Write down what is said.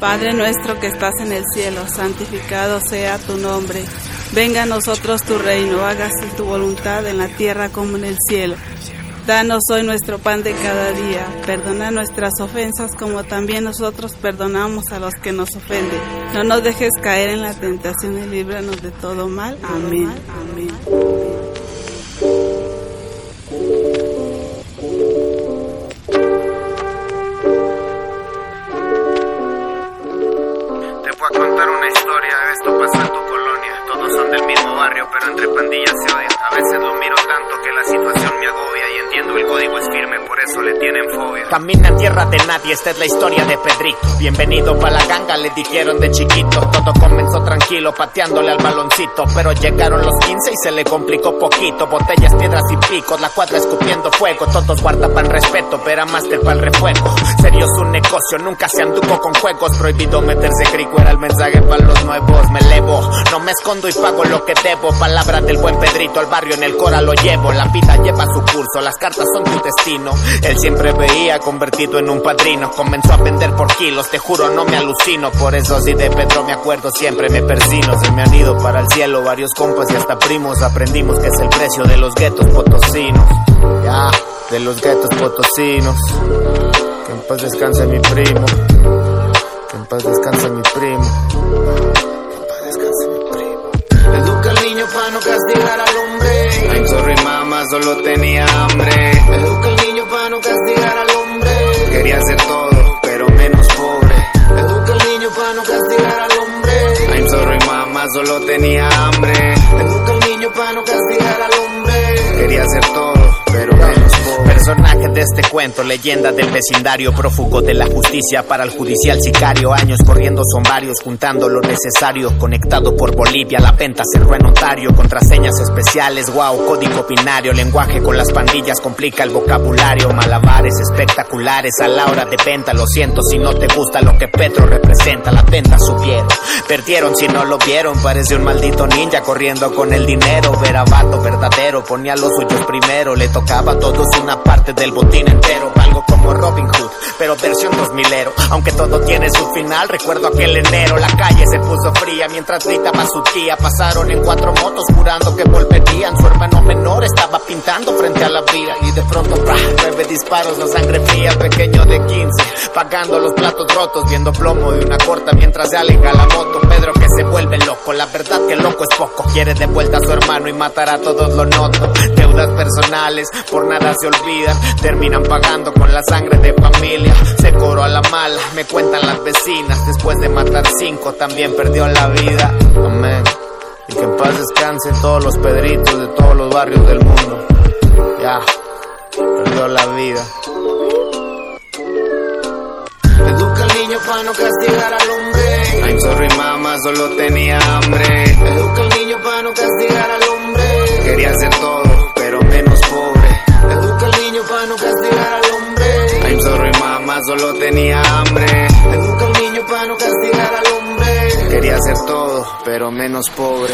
Padre nuestro que estás en el cielo, santificado sea tu nombre. Venga a nosotros tu reino, hágase tu voluntad en la tierra como en el cielo. Danos hoy nuestro pan de cada día. Perdona nuestras ofensas como también nosotros perdonamos a los que nos ofenden. No nos dejes caer en la tentación y líbranos de todo mal. Amén. Amén. Pero entre pandillas se odian. Eso le tienen fobia. Camina tierra de nadie, esta es la historia de Pedrito. Bienvenido pa' la ganga, le dijeron de chiquito. Todo comenzó tranquilo, pateándole al baloncito. Pero llegaron los 15 y se le complicó poquito. Botellas, piedras y picos, la cuadra escupiendo fuego. Todos guardaban respeto, pero máster para el refuego. Serio su negocio, nunca se anduvo con juegos. Prohibido meterse crico, era el mensaje para los nuevos. Me elevo, no me escondo y pago lo que debo. Palabras del buen Pedrito, al barrio en el cora lo llevo. La vida lleva su curso, las cartas son tu destino. Él siempre veía convertido en un padrino. Comenzó a vender por kilos, te juro no me alucino. Por eso si de Pedro me acuerdo siempre me persino. Se me han ido para el cielo varios compas y hasta primos. Aprendimos que es el precio de los guetos potosinos. Ya, de los guetos potosinos. Que en paz descanse mi primo. Que en paz descanse mi primo. Educa al niño para no castigar al hombre. I'm sorry mamá, solo tenía hambre. Quería ser todo, pero menos pobre. Educa al niño para no castigar al hombre. I'm sorry mamá, solo tenía hambre. Este cuento, leyenda del vecindario, prófugo de la justicia para el judicial sicario. Años corriendo son varios, juntando lo necesario. Conectado por Bolivia, la venta cerró en Ontario. Contraseñas especiales, wow, código binario. Lenguaje con las pandillas complica el vocabulario. Malabares espectaculares a la hora de venta. Lo siento si no te gusta lo que Petro representa. La venta subieron, perdieron si no lo vieron. Parece un maldito ninja corriendo con el dinero. Verabato verdadero, ponía los suyos primero. Le tocaba a todos una parte del botín entero. Algo como Robin Hood, pero versión 2000ero. Aunque todo tiene su final, recuerdo aquel enero. La calle se puso fría mientras gritaba su tía. Pasaron en cuatro motos jurando que volverían. Su hermano menor estaba pintando frente a la vía. Y de pronto, ¡bra! nueve disparos, la sangre fría. Pequeño de 15, pagando los platos rotos. Viendo plomo de una corta mientras se aleja la moto. Pedro que se vuelve loco, la verdad que loco es poco. Quiere de vuelta a su hermano y matar a todos lo noto. Deudas personales, por nada se olvidan. Terminan pagando con la sangre de familia. Se coro a la mala, me cuentan las vecinas. Después de matar cinco, también perdió la vida. Amén. Y que en paz descansen todos los pedritos de todos los barrios del mundo. Ya, perdió la vida. Educa al niño para no castigar al hombre. I'm sorry mamá, solo tenía hambre. Educa al niño para no castigar al hombre. Quería ser todo, pero menos pobre. Educa al niño para no castigar al hombre. Solo tenía hambre. Educa al niño para no castigar al hombre. Quería ser todo, pero menos pobre.